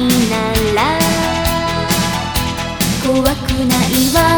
ないなら。怖くないわ。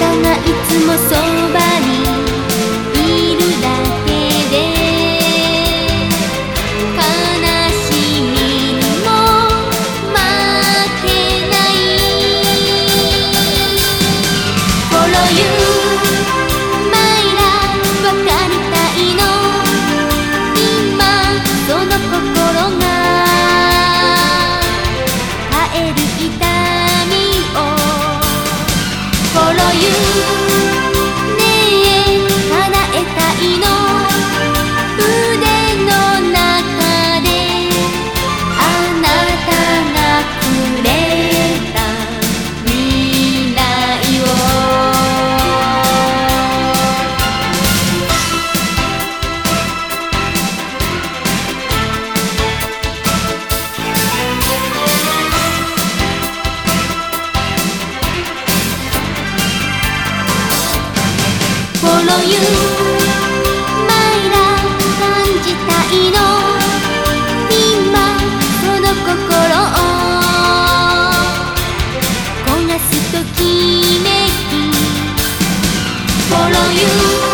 がいつもそば you. follow マイラ感じたいの今この心を焦がすときめきフォローよ